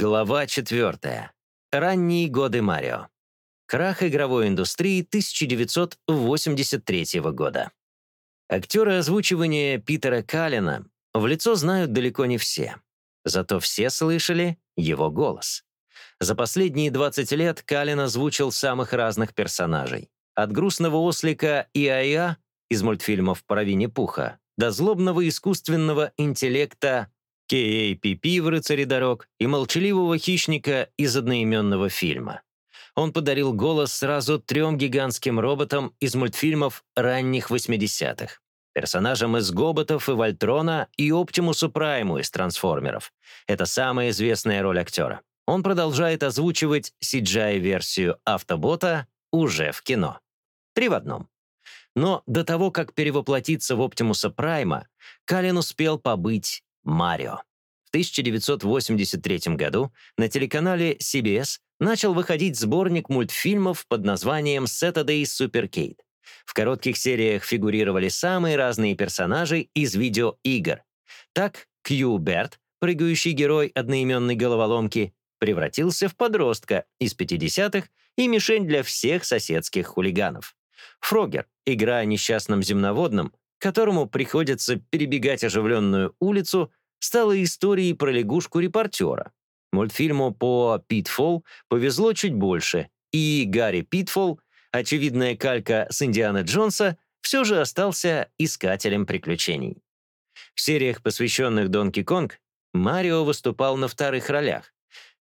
Глава 4. Ранние годы Марио. Крах игровой индустрии 1983 года. Актеры озвучивания Питера Каллена в лицо знают далеко не все. Зато все слышали его голос. За последние 20 лет Каллен озвучил самых разных персонажей. От грустного ослика Иая из мультфильмов про Винни-Пуха до злобного искусственного интеллекта К.А.Р.Р. в «Рыцаре дорог» и молчаливого хищника из одноименного фильма. Он подарил голос сразу трем гигантским роботам из мультфильмов ранних 80-х. Персонажам из Гоботов и Вольтрона и Оптимусу Прайму из Трансформеров. Это самая известная роль актера. Он продолжает озвучивать CGI-версию Автобота уже в кино. Три в одном. Но до того, как перевоплотиться в Оптимуса Прайма, Калин успел побыть Марио. В 1983 году на телеканале CBS начал выходить сборник мультфильмов под названием Saturday Supercade. В коротких сериях фигурировали самые разные персонажи из видеоигр. Так, Кью Берт, прыгающий герой одноименной головоломки, превратился в подростка из 50-х и мишень для всех соседских хулиганов. Фрогер, игра о несчастном земноводном, которому приходится перебегать оживленную улицу, стала историей про лягушку-репортера. Мультфильму по «Питфолл» повезло чуть больше, и Гарри Питфолл, очевидная калька с Индиана Джонса, все же остался искателем приключений. В сериях, посвященных Донки Конг, Марио выступал на вторых ролях,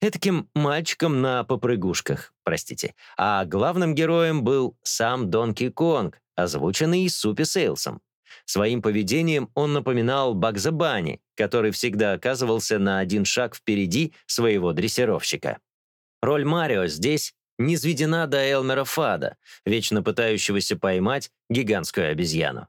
Этаким мальчиком на попрыгушках, простите. А главным героем был сам Донки Конг, озвученный Супи Сейлсом. Своим поведением он напоминал Багза Банни, который всегда оказывался на один шаг впереди своего дрессировщика. Роль Марио здесь низведена до Элмера Фада, вечно пытающегося поймать гигантскую обезьяну.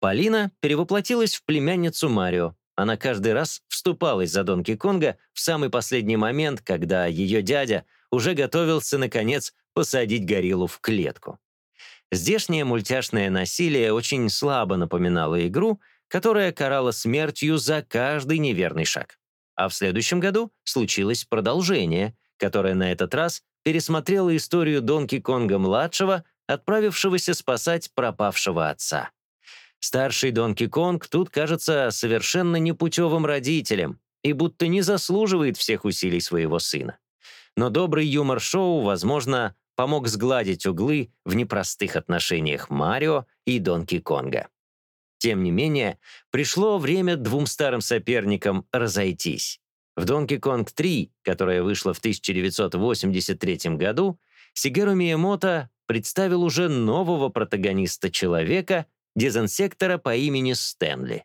Полина перевоплотилась в племянницу Марио, она каждый раз вступалась за Донки Конга в самый последний момент, когда ее дядя уже готовился, наконец, посадить гориллу в клетку. Здешнее мультяшное насилие очень слабо напоминало игру, которая карала смертью за каждый неверный шаг. А в следующем году случилось продолжение, которое на этот раз пересмотрело историю Донки Конга-младшего, отправившегося спасать пропавшего отца. Старший Донки Конг тут кажется совершенно непутевым родителем и будто не заслуживает всех усилий своего сына. Но добрый юмор шоу, возможно, помог сгладить углы в непростых отношениях Марио и Донки Конга. Тем не менее, пришло время двум старым соперникам разойтись. В Donkey Kong 3, которая вышла в 1983 году, Сигеру Миямото представил уже нового протагониста-человека, дезинсектора по имени Стэнли.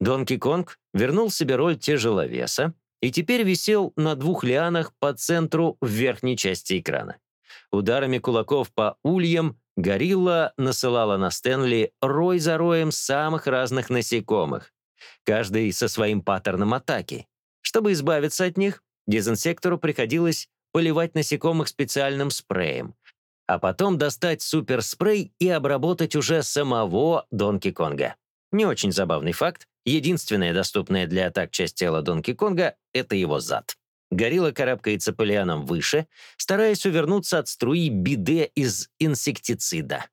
Донки Конг вернул себе роль тяжеловеса и теперь висел на двух лианах по центру в верхней части экрана. Ударами кулаков по ульям горилла насылала на Стэнли рой за роем самых разных насекомых, каждый со своим паттерном атаки. Чтобы избавиться от них, дезинсектору приходилось поливать насекомых специальным спреем, а потом достать суперспрей и обработать уже самого Донки Конга. Не очень забавный факт. Единственная доступная для атак часть тела Донки Конга — это его зад. Горилла карабкается по лианам выше, стараясь увернуться от струи биде из инсектицида.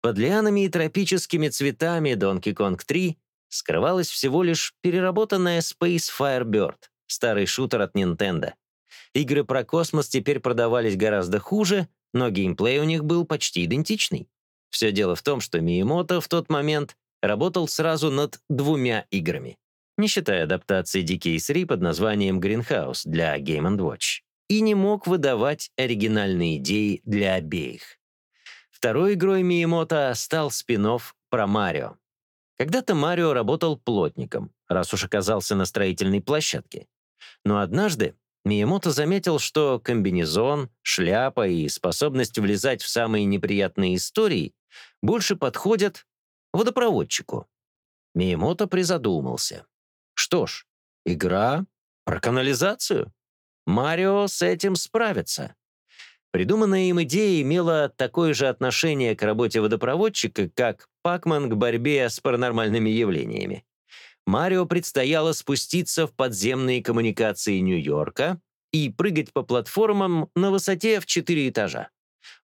Под лианами и тропическими цветами Donkey Kong 3 скрывалась всего лишь переработанная Space Firebird, старый шутер от Nintendo. Игры про космос теперь продавались гораздо хуже, но геймплей у них был почти идентичный. Все дело в том, что Миемото в тот момент работал сразу над двумя играми, не считая адаптации DK3 под названием Greenhouse для Game Watch, и не мог выдавать оригинальные идеи для обеих. Второй игрой Миемото стал спин про Марио. Когда-то Марио работал плотником, раз уж оказался на строительной площадке. Но однажды Миямото заметил, что комбинезон, шляпа и способность влезать в самые неприятные истории больше подходят водопроводчику. Миямото призадумался. Что ж, игра про канализацию. Марио с этим справится. Придуманная им идея имела такое же отношение к работе водопроводчика, как Пакман к борьбе с паранормальными явлениями. Марио предстояло спуститься в подземные коммуникации Нью-Йорка, и прыгать по платформам на высоте в 4 этажа.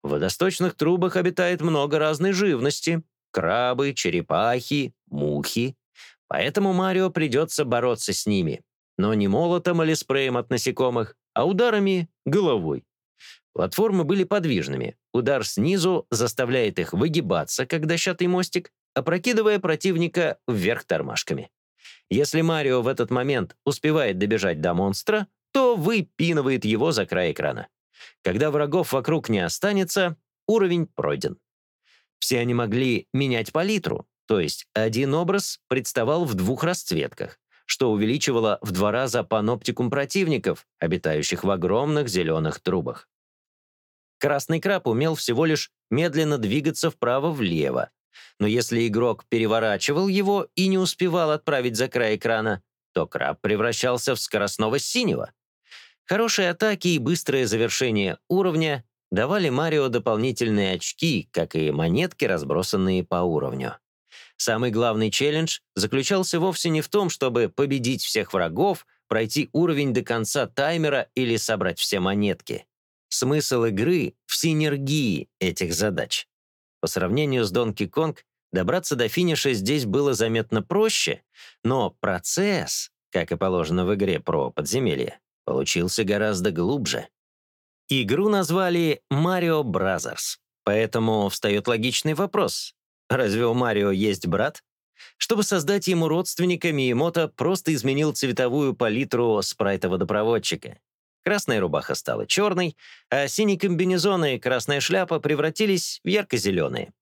В водосточных трубах обитает много разной живности — крабы, черепахи, мухи. Поэтому Марио придется бороться с ними, но не молотом или спреем от насекомых, а ударами головой. Платформы были подвижными. Удар снизу заставляет их выгибаться, как дощатый мостик, опрокидывая противника вверх тормашками. Если Марио в этот момент успевает добежать до монстра, то выпинывает его за край экрана. Когда врагов вокруг не останется, уровень пройден. Все они могли менять палитру, то есть один образ представал в двух расцветках, что увеличивало в два раза паноптикум противников, обитающих в огромных зеленых трубах. Красный краб умел всего лишь медленно двигаться вправо-влево, но если игрок переворачивал его и не успевал отправить за край экрана, то краб превращался в скоростного синего. Хорошие атаки и быстрое завершение уровня давали Марио дополнительные очки, как и монетки, разбросанные по уровню. Самый главный челлендж заключался вовсе не в том, чтобы победить всех врагов, пройти уровень до конца таймера или собрать все монетки. Смысл игры в синергии этих задач. По сравнению с Donkey Kong, добраться до финиша здесь было заметно проще, но процесс, как и положено в игре про подземелье, получился гораздо глубже. Игру назвали Mario Brothers, поэтому встает логичный вопрос. Разве у Марио есть брат? Чтобы создать ему родственника, Миемото просто изменил цветовую палитру спрайта-водопроводчика. Красная рубаха стала черной, а синий комбинезон и красная шляпа превратились в ярко-зеленые.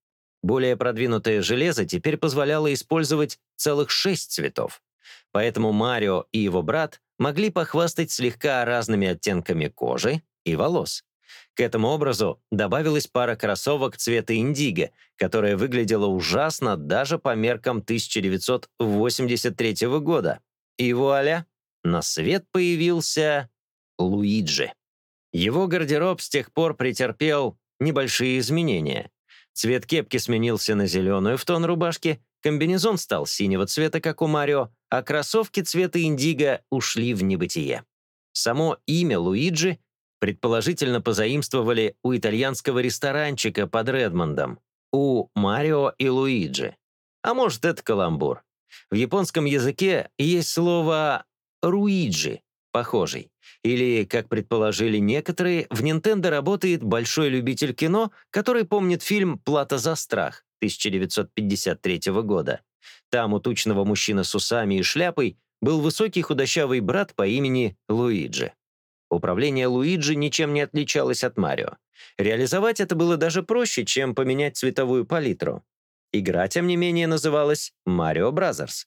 Более продвинутое железо теперь позволяло использовать целых шесть цветов. Поэтому Марио и его брат могли похвастать слегка разными оттенками кожи и волос. К этому образу добавилась пара кроссовок цвета индиго, которая выглядела ужасно даже по меркам 1983 года. И вуаля, на свет появился Луиджи. Его гардероб с тех пор претерпел небольшие изменения. Цвет кепки сменился на зеленую в тон рубашки, комбинезон стал синего цвета, как у Марио, а кроссовки цвета индиго ушли в небытие. Само имя Луиджи предположительно позаимствовали у итальянского ресторанчика под Редмондом, у Марио и Луиджи. А может, это каламбур. В японском языке есть слово «руиджи», похожий. Или, как предположили некоторые, в Nintendo работает большой любитель кино, который помнит фильм «Плата за страх» 1953 года. Там у тучного мужчины с усами и шляпой был высокий худощавый брат по имени Луиджи. Управление Луиджи ничем не отличалось от Марио. Реализовать это было даже проще, чем поменять цветовую палитру. Игра, тем не менее, называлась Mario Brothers.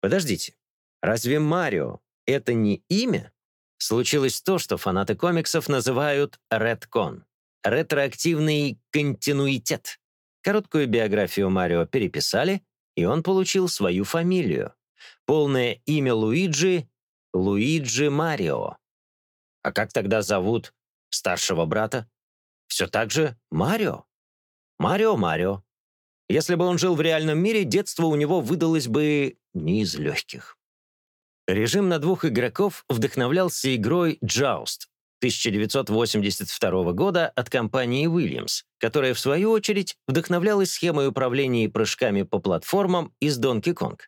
Подождите, разве Марио — это не имя? Случилось то, что фанаты комиксов называют редкон — ретроактивный континуитет. Короткую биографию Марио переписали, и он получил свою фамилию. Полное имя Луиджи — Луиджи Марио. А как тогда зовут старшего брата? Все так же Марио. Марио Марио. Если бы он жил в реальном мире, детство у него выдалось бы не из легких. Режим на двух игроков вдохновлялся игрой Joust 1982 года от компании Williams, которая, в свою очередь, вдохновлялась схемой управления прыжками по платформам из Donkey Kong.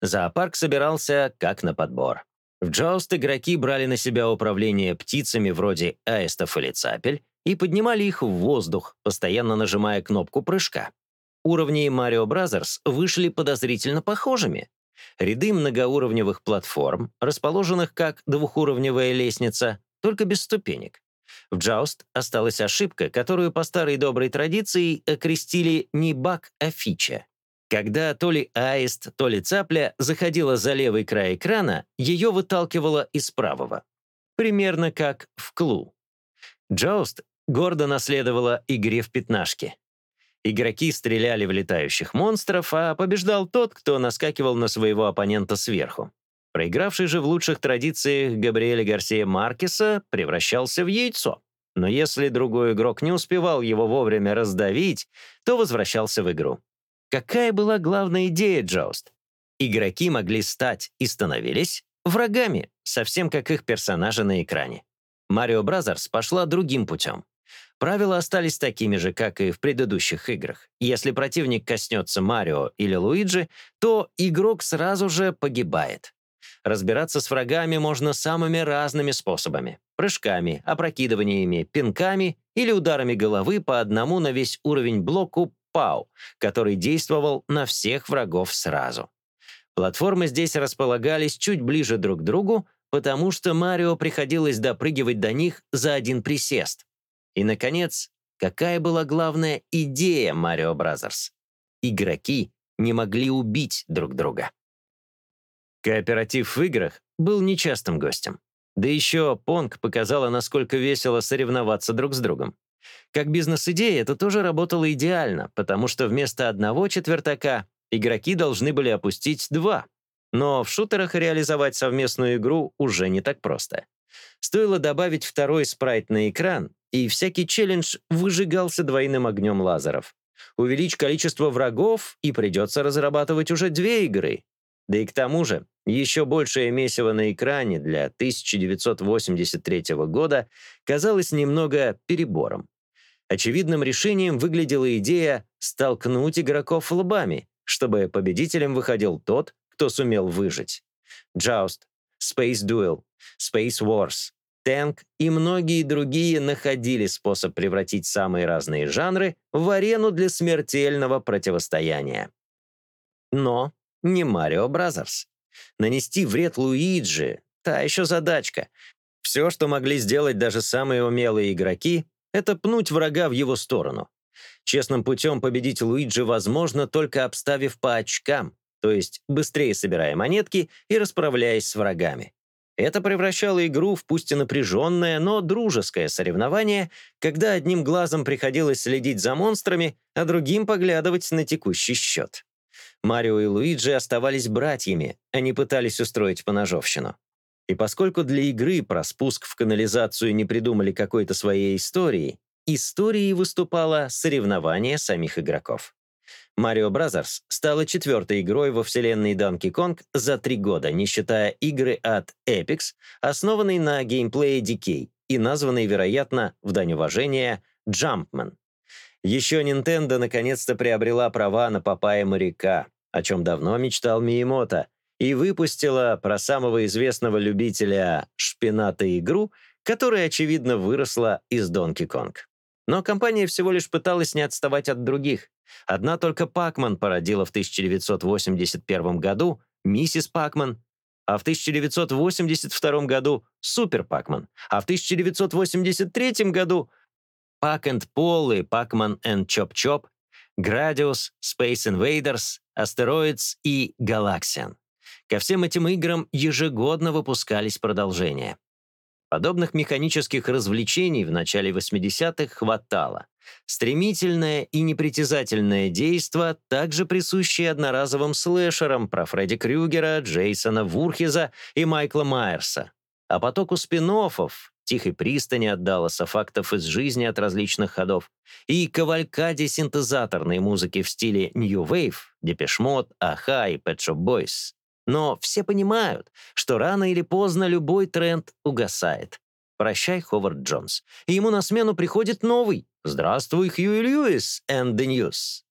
Зоопарк собирался как на подбор. В Joust игроки брали на себя управление птицами вроде аистов или цапель и поднимали их в воздух, постоянно нажимая кнопку прыжка. Уровни Mario Bros. вышли подозрительно похожими. Ряды многоуровневых платформ, расположенных как двухуровневая лестница, только без ступенек. В Joust осталась ошибка, которую по старой доброй традиции окрестили не баг, а фича. Когда то ли аист, то ли цапля заходила за левый край экрана, ее выталкивало из правого. Примерно как в клу. Джоуст гордо наследовала игре в пятнашки. Игроки стреляли в летающих монстров, а побеждал тот, кто наскакивал на своего оппонента сверху. Проигравший же в лучших традициях Габриэля Гарсия Маркеса превращался в яйцо. Но если другой игрок не успевал его вовремя раздавить, то возвращался в игру. Какая была главная идея Джоуст? Игроки могли стать и становились врагами совсем как их персонажи на экране. Mario Bros. пошла другим путем. Правила остались такими же, как и в предыдущих играх. Если противник коснется Марио или Луиджи, то игрок сразу же погибает. Разбираться с врагами можно самыми разными способами. Прыжками, опрокидываниями, пинками или ударами головы по одному на весь уровень блоку ПАУ, который действовал на всех врагов сразу. Платформы здесь располагались чуть ближе друг к другу, потому что Марио приходилось допрыгивать до них за один присест. И, наконец, какая была главная идея Марио Бразерс? Игроки не могли убить друг друга. Кооператив в играх был нечастым гостем. Да еще Понг показала, насколько весело соревноваться друг с другом. Как бизнес-идея это тоже работало идеально, потому что вместо одного четвертака игроки должны были опустить два. Но в шутерах реализовать совместную игру уже не так просто. Стоило добавить второй спрайт на экран, и всякий челлендж выжигался двойным огнем лазеров. Увеличь количество врагов, и придется разрабатывать уже две игры. Да и к тому же, еще большее месиво на экране для 1983 года казалось немного перебором. Очевидным решением выглядела идея столкнуть игроков лбами, чтобы победителем выходил тот, кто сумел выжить. Joust, Space Duel, Space Wars, Tank и многие другие находили способ превратить самые разные жанры в арену для смертельного противостояния. Но не Марио Бразерс. Нанести вред Луиджи — та еще задачка. Все, что могли сделать даже самые умелые игроки, это пнуть врага в его сторону. Честным путем победить Луиджи возможно, только обставив по очкам, то есть быстрее собирая монетки и расправляясь с врагами. Это превращало игру в пусть и напряженное, но дружеское соревнование, когда одним глазом приходилось следить за монстрами, а другим поглядывать на текущий счет. Марио и Луиджи оставались братьями, они пытались устроить поножовщину. И поскольку для игры про спуск в канализацию не придумали какой-то своей истории, историей выступало соревнование самих игроков. Mario Bros. стала четвертой игрой во вселенной Donkey Kong за три года, не считая игры от Epix, основанной на геймплее Decay и названной, вероятно, в дань уважения, Jumpman. Еще Nintendo наконец-то приобрела права на Папая моряка, о чем давно мечтал Миемото, и выпустила про самого известного любителя шпината игру, которая, очевидно, выросла из Donkey Kong. Но компания всего лишь пыталась не отставать от других. Одна только Пакман породила в 1981 году «Миссис Пакман», а в 1982 году «Супер Пакман», а в 1983 году Пак энд Пол и Пакман энд Чоп Чоп, Градиус, Space Invaders, Asteroids и Galaxian. Ко всем этим играм ежегодно выпускались продолжения. Подобных механических развлечений в начале 80-х хватало. Стремительное и непритязательное действо, также присущее одноразовым слэшерам про Фредди Крюгера, Джейсона Вурхиза и Майкла Майерса. А потоку спин тихой пристани от Далласа, фактов из жизни от различных ходов и кавалькаде синтезаторной музыки в стиле New Wave, Mode, Аха и Pet Shop Boys. Но все понимают, что рано или поздно любой тренд угасает. Прощай, Ховард Джонс. И ему на смену приходит новый. Здравствуй, Хьюи Льюис and the News.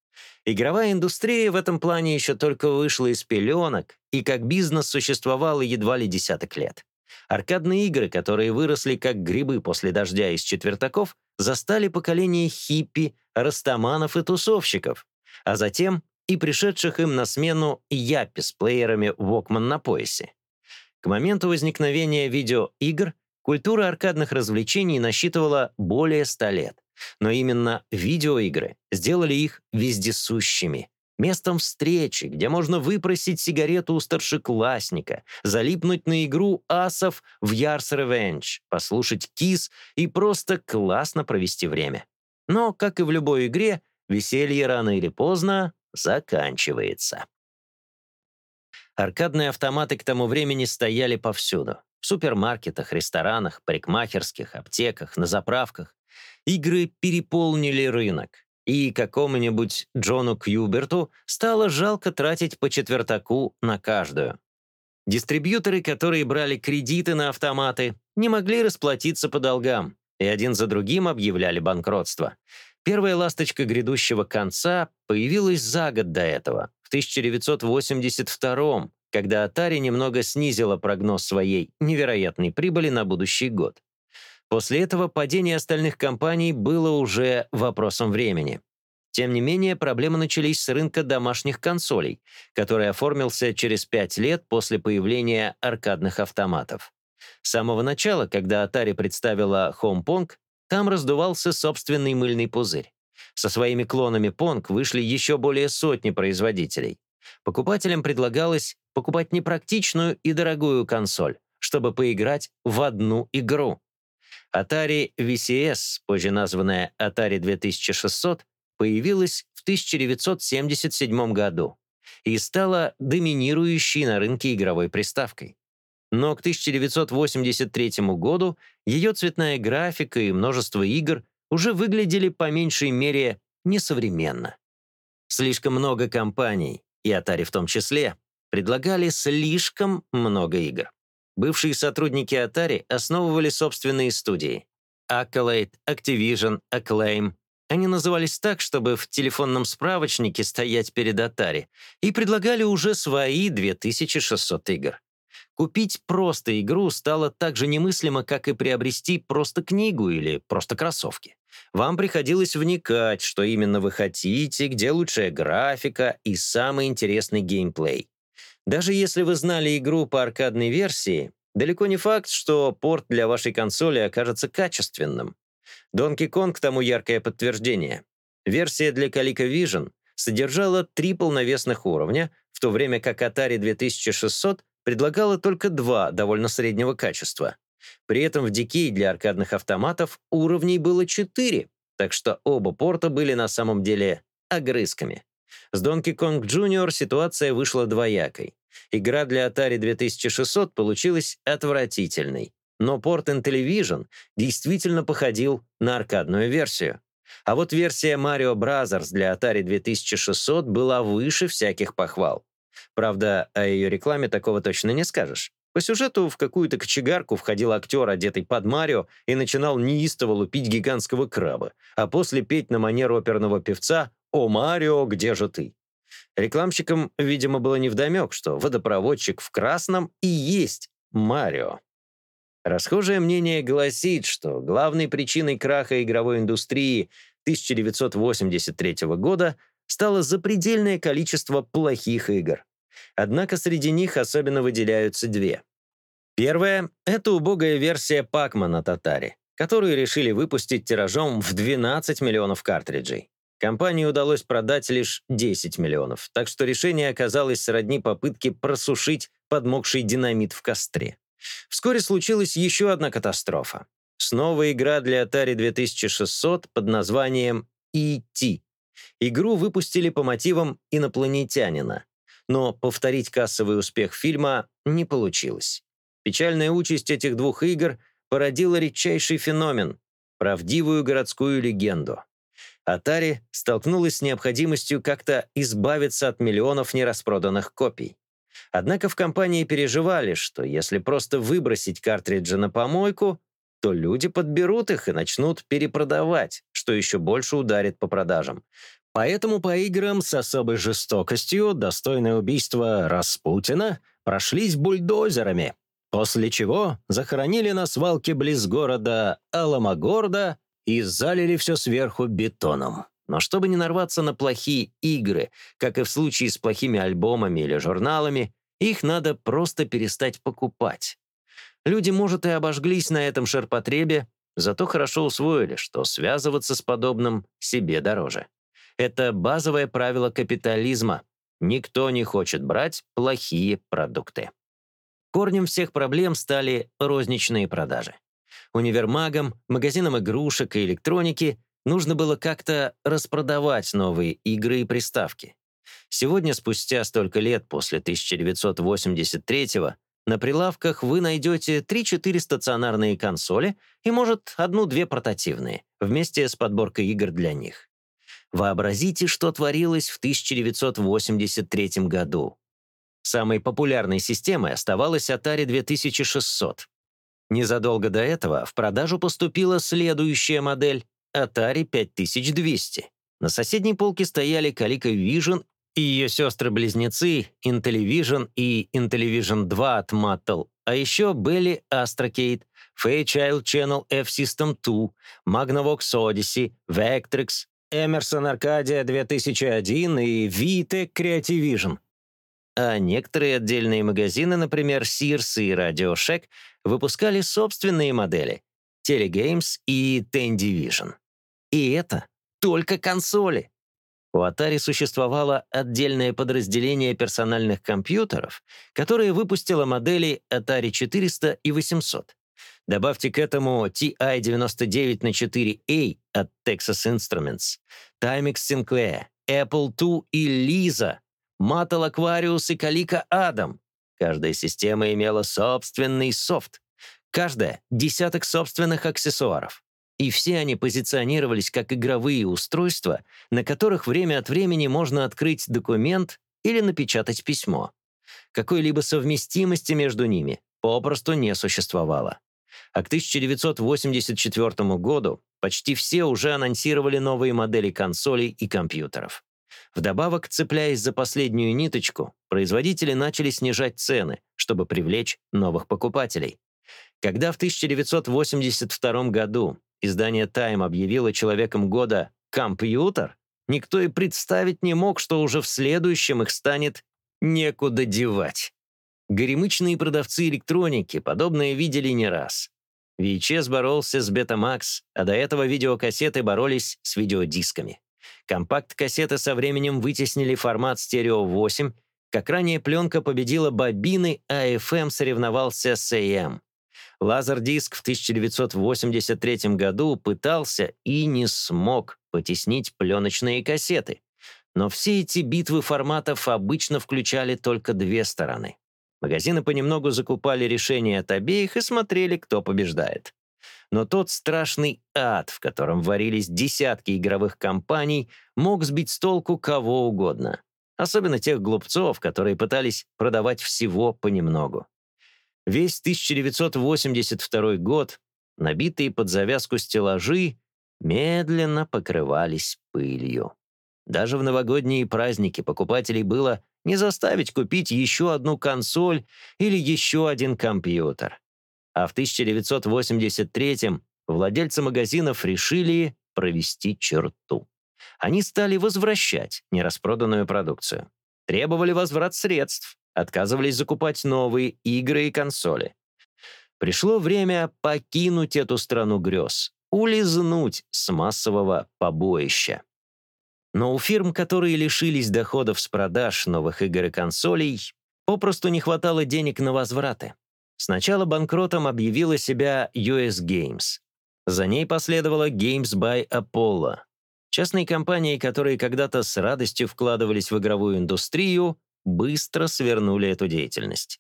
Игровая индустрия в этом плане еще только вышла из пеленок, и как бизнес существовала едва ли десяток лет. Аркадные игры, которые выросли как грибы после дождя из четвертаков, застали поколение хиппи, растаманов и тусовщиков, а затем и пришедших им на смену япи с плеерами Walkman на поясе. К моменту возникновения видеоигр культура аркадных развлечений насчитывала более 100 лет, но именно видеоигры сделали их вездесущими, местом встречи, где можно выпросить сигарету у старшеклассника, залипнуть на игру асов в Ярс Revenge, послушать Кис и просто классно провести время. Но, как и в любой игре, веселье рано или поздно заканчивается. Аркадные автоматы к тому времени стояли повсюду. В супермаркетах, ресторанах, парикмахерских, аптеках, на заправках. Игры переполнили рынок и какому-нибудь Джону Кьюберту стало жалко тратить по четвертаку на каждую. Дистрибьюторы, которые брали кредиты на автоматы, не могли расплатиться по долгам, и один за другим объявляли банкротство. Первая ласточка грядущего конца появилась за год до этого, в 1982 когда Atari немного снизила прогноз своей невероятной прибыли на будущий год. После этого падение остальных компаний было уже вопросом времени. Тем не менее, проблемы начались с рынка домашних консолей, который оформился через пять лет после появления аркадных автоматов. С самого начала, когда Atari представила Home Pong, там раздувался собственный мыльный пузырь. Со своими клонами Pong вышли еще более сотни производителей. Покупателям предлагалось покупать непрактичную и дорогую консоль, чтобы поиграть в одну игру. Atari VCS, позже названная Atari 2600, появилась в 1977 году и стала доминирующей на рынке игровой приставкой. Но к 1983 году ее цветная графика и множество игр уже выглядели по меньшей мере несовременно. Слишком много компаний, и Atari в том числе, предлагали слишком много игр. Бывшие сотрудники Atari основывали собственные студии. Accolade, Activision, Acclaim, они назывались так, чтобы в телефонном справочнике стоять перед Atari, и предлагали уже свои 2600 игр. Купить просто игру стало так же немыслимо, как и приобрести просто книгу или просто кроссовки. Вам приходилось вникать, что именно вы хотите, где лучшая графика и самый интересный геймплей. Даже если вы знали игру по аркадной версии, далеко не факт, что порт для вашей консоли окажется качественным. Donkey Kong тому яркое подтверждение. Версия для ColecoVision содержала три полновесных уровня, в то время как Atari 2600 предлагала только два довольно среднего качества. При этом в Decay для аркадных автоматов уровней было четыре, так что оба порта были на самом деле огрызками. С Donkey Kong Jr. ситуация вышла двоякой. Игра для Atari 2600 получилась отвратительной но порт Intellivision действительно походил на аркадную версию. А вот версия Mario Bros. для Atari 2600 была выше всяких похвал. Правда, о ее рекламе такого точно не скажешь. По сюжету в какую-то кочегарку входил актер, одетый под Марио, и начинал неистово лупить гигантского краба, а после петь на манер оперного певца «О, Марио, где же ты?». Рекламщикам, видимо, было невдомек, что водопроводчик в красном и есть Марио. Расхожее мнение гласит, что главной причиной краха игровой индустрии 1983 года стало запредельное количество плохих игр. Однако среди них особенно выделяются две. Первая — это убогая версия от Atari, которую решили выпустить тиражом в 12 миллионов картриджей. Компании удалось продать лишь 10 миллионов, так что решение оказалось сродни попытке просушить подмокший динамит в костре. Вскоре случилась еще одна катастрофа. Снова игра для Atari 2600 под названием E.T. Игру выпустили по мотивам инопланетянина, но повторить кассовый успех фильма не получилось. Печальная участь этих двух игр породила редчайший феномен — правдивую городскую легенду. Atari столкнулась с необходимостью как-то избавиться от миллионов нераспроданных копий. Однако в компании переживали, что если просто выбросить картриджи на помойку, то люди подберут их и начнут перепродавать, что еще больше ударит по продажам. Поэтому по играм с особой жестокостью, достойное убийства Распутина, прошлись бульдозерами, после чего захоронили на свалке близ города Аламагорда и залили все сверху бетоном. Но чтобы не нарваться на плохие игры, как и в случае с плохими альбомами или журналами, их надо просто перестать покупать. Люди, может, и обожглись на этом ширпотребе, зато хорошо усвоили, что связываться с подобным себе дороже. Это базовое правило капитализма. Никто не хочет брать плохие продукты. Корнем всех проблем стали розничные продажи. Универмагам, магазинам игрушек и электроники Нужно было как-то распродавать новые игры и приставки. Сегодня, спустя столько лет после 1983-го, на прилавках вы найдете 3-4 стационарные консоли и, может, одну-две портативные, вместе с подборкой игр для них. Вообразите, что творилось в 1983 году. Самой популярной системой оставалась Atari 2600. Незадолго до этого в продажу поступила следующая модель Atari 5200. На соседней полке стояли ColecoVision и ее сестры-близнецы Intellivision и Intellivision 2 от Mattel, а еще были Astrocade, Fairchild Channel F-System 2, Magnavox Odyssey, Vectrix, Emerson Arcadia 2001 и VTech Creativision. А некоторые отдельные магазины, например, Sears и Radio Shack, выпускали собственные модели — Telegames и Tendivision. И это только консоли. У Atari существовало отдельное подразделение персональных компьютеров, которое выпустило модели Atari 400 и 800. Добавьте к этому TI-99 на 4A от Texas Instruments, Timex Sinclair, Apple II и Lisa, Mattel Aquarius и Calica Adam. Каждая система имела собственный софт. Каждая — десяток собственных аксессуаров. И все они позиционировались как игровые устройства, на которых время от времени можно открыть документ или напечатать письмо. Какой-либо совместимости между ними попросту не существовало а к 1984 году почти все уже анонсировали новые модели консолей и компьютеров. Вдобавок, цепляясь за последнюю ниточку, производители начали снижать цены, чтобы привлечь новых покупателей. Когда в 1982 году издание Time объявило человеком года «компьютер», никто и представить не мог, что уже в следующем их станет некуда девать. Горемычные продавцы электроники подобное видели не раз. VHS боролся с Betamax, а до этого видеокассеты боролись с видеодисками. Компакт-кассеты со временем вытеснили формат стерео 8, как ранее пленка победила бобины, а FM соревновался с AM. Лазердиск в 1983 году пытался и не смог потеснить пленочные кассеты. Но все эти битвы форматов обычно включали только две стороны. Магазины понемногу закупали решения от обеих и смотрели, кто побеждает. Но тот страшный ад, в котором варились десятки игровых компаний, мог сбить с толку кого угодно. Особенно тех глупцов, которые пытались продавать всего понемногу. Весь 1982 год, набитые под завязку стеллажи, медленно покрывались пылью. Даже в новогодние праздники покупателей было не заставить купить еще одну консоль или еще один компьютер. А в 1983-м владельцы магазинов решили провести черту. Они стали возвращать нераспроданную продукцию. Требовали возврат средств, отказывались закупать новые игры и консоли. Пришло время покинуть эту страну грез, улизнуть с массового побоища. Но у фирм, которые лишились доходов с продаж новых игр и консолей, попросту не хватало денег на возвраты. Сначала банкротом объявила себя US Games. За ней последовала Games by Apollo. Частные компании, которые когда-то с радостью вкладывались в игровую индустрию, быстро свернули эту деятельность.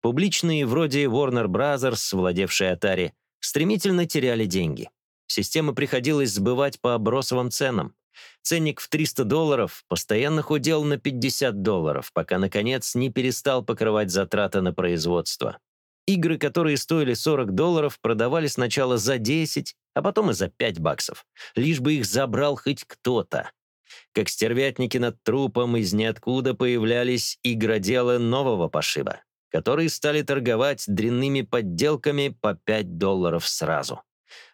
Публичные, вроде Warner Bros., владевшие Atari, стремительно теряли деньги. Системы приходилось сбывать по бросовым ценам. Ценник в 300 долларов постоянно худел на 50 долларов, пока, наконец, не перестал покрывать затраты на производство. Игры, которые стоили 40 долларов, продавали сначала за 10, а потом и за 5 баксов, лишь бы их забрал хоть кто-то. Как стервятники над трупом из ниоткуда появлялись игроделы нового пошиба, которые стали торговать дрянными подделками по 5 долларов сразу.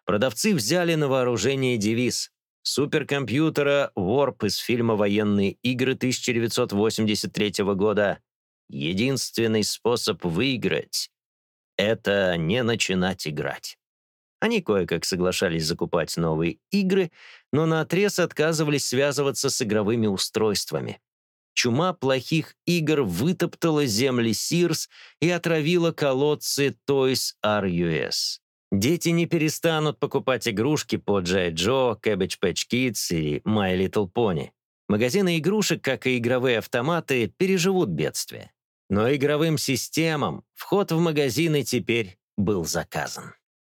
Продавцы взяли на вооружение девиз суперкомпьютера Warp из фильма «Военные игры» 1983 года. Единственный способ выиграть — это не начинать играть. Они кое-как соглашались закупать новые игры, но наотрез отказывались связываться с игровыми устройствами. Чума плохих игр вытоптала земли Сирс и отравила колодцы Toys R Us. Дети не перестанут покупать игрушки по G.I. Joe, Cabbage Patch Kids и My Little Pony. Магазины игрушек, как и игровые автоматы, переживут бедствие. Но игровым системам вход в магазины теперь был заказан.